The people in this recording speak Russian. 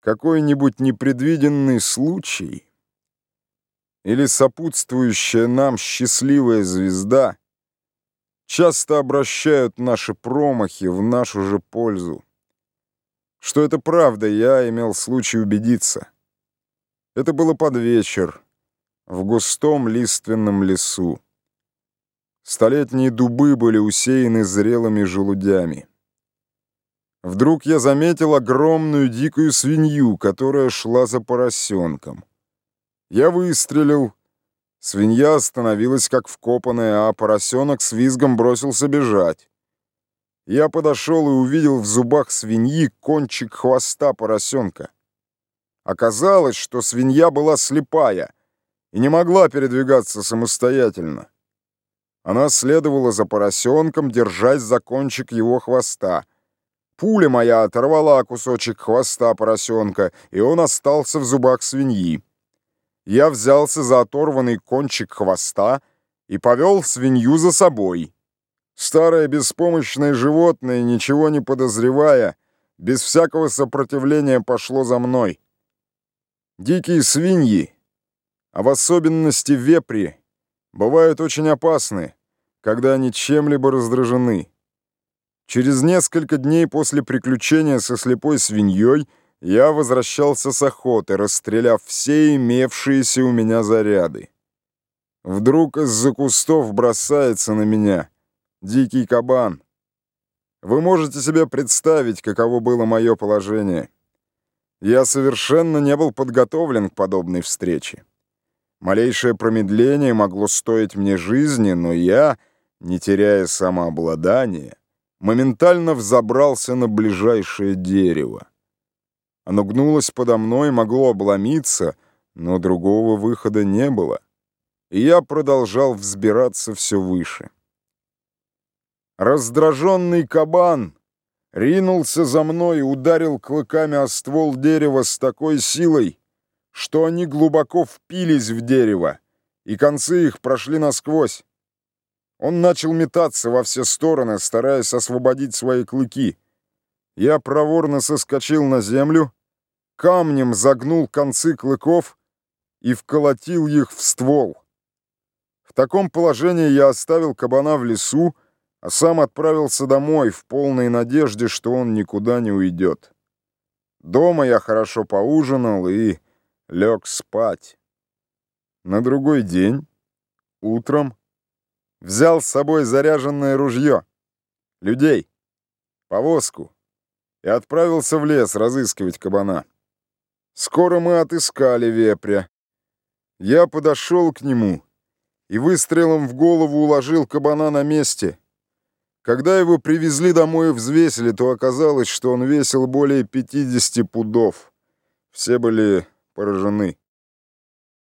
какой-нибудь непредвиденный случай или сопутствующая нам счастливая звезда часто обращают наши промахи в нашу же пользу. Что это правда, я имел случай убедиться. Это было под вечер, в густом лиственном лесу. Столетние дубы были усеяны зрелыми желудями. Вдруг я заметил огромную дикую свинью, которая шла за поросенком. Я выстрелил. Свинья остановилась как вкопанная, а поросенок с визгом бросился бежать. Я подошел и увидел в зубах свиньи кончик хвоста поросенка. Оказалось, что свинья была слепая и не могла передвигаться самостоятельно. Она следовала за поросенком, держась за кончик его хвоста — Пуля моя оторвала кусочек хвоста поросенка, и он остался в зубах свиньи. Я взялся за оторванный кончик хвоста и повел свинью за собой. Старое беспомощное животное, ничего не подозревая, без всякого сопротивления пошло за мной. Дикие свиньи, а в особенности вепри, бывают очень опасны, когда они чем-либо раздражены. Через несколько дней после приключения со слепой свиньей я возвращался с охоты, расстреляв все имевшиеся у меня заряды. Вдруг из-за кустов бросается на меня дикий кабан. Вы можете себе представить, каково было мое положение. Я совершенно не был подготовлен к подобной встрече. Малейшее промедление могло стоить мне жизни, но я, не теряя самообладания, моментально взобрался на ближайшее дерево. Оно гнулось подо мной, могло обломиться, но другого выхода не было, и я продолжал взбираться все выше. Раздраженный кабан ринулся за мной и ударил клыками о ствол дерева с такой силой, что они глубоко впились в дерево, и концы их прошли насквозь. Он начал метаться во все стороны, стараясь освободить свои клыки. Я проворно соскочил на землю, камнем загнул концы клыков и вколотил их в ствол. В таком положении я оставил кабана в лесу, а сам отправился домой в полной надежде, что он никуда не уйдет. Дома я хорошо поужинал и лег спать. На другой день, утром, Взял с собой заряженное ружье, людей, повозку и отправился в лес разыскивать кабана. Скоро мы отыскали вепря. Я подошел к нему и выстрелом в голову уложил кабана на месте. Когда его привезли домой и взвесили, то оказалось, что он весил более 50 пудов. Все были поражены.